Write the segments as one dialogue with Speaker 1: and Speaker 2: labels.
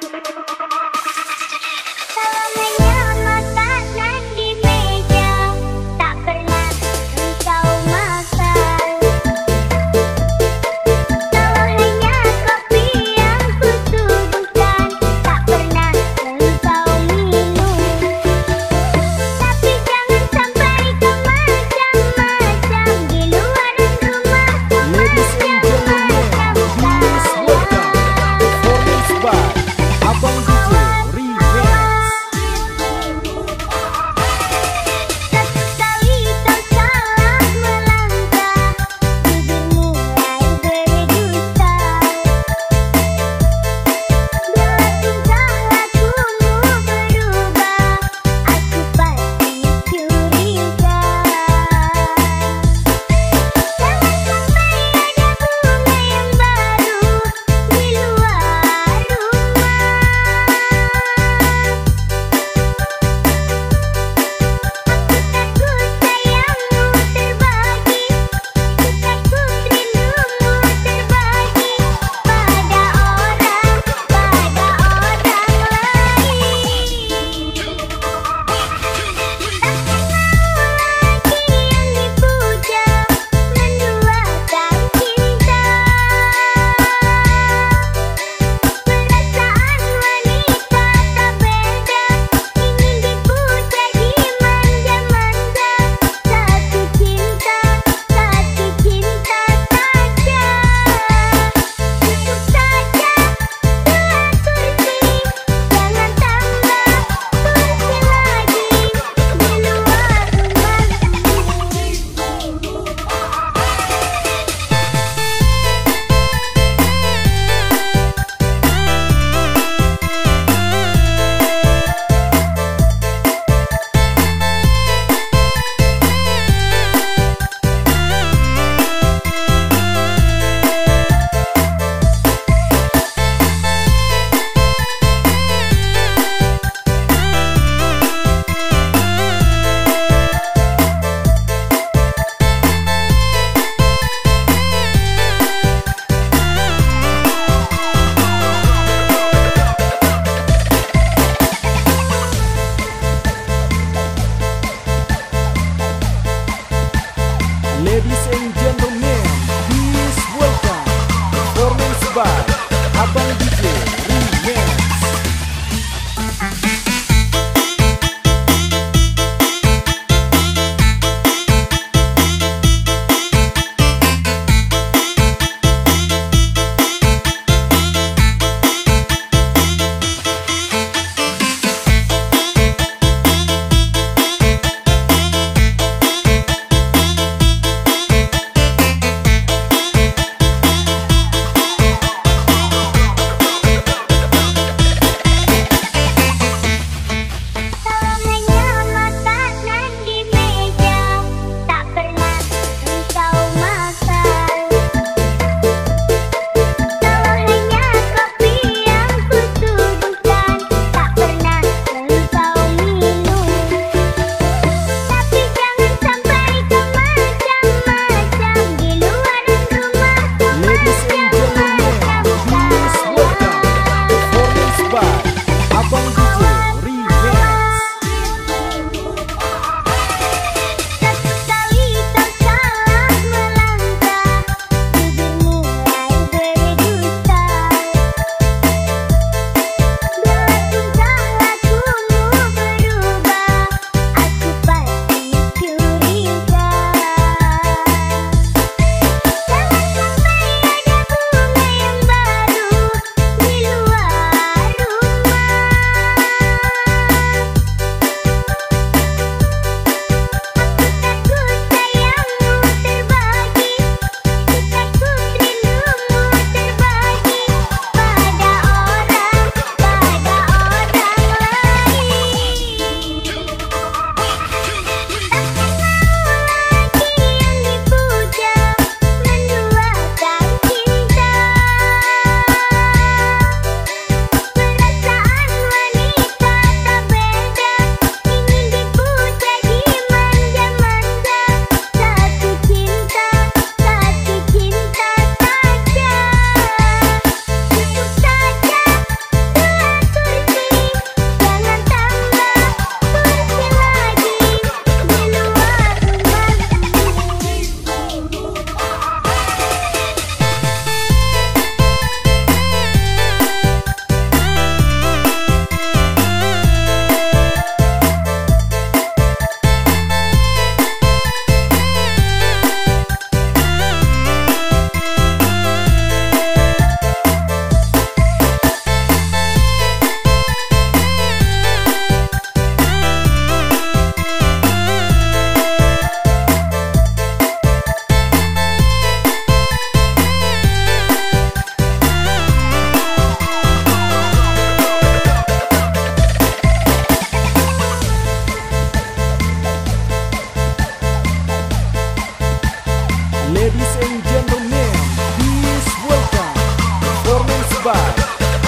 Speaker 1: Thank you.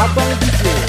Speaker 2: a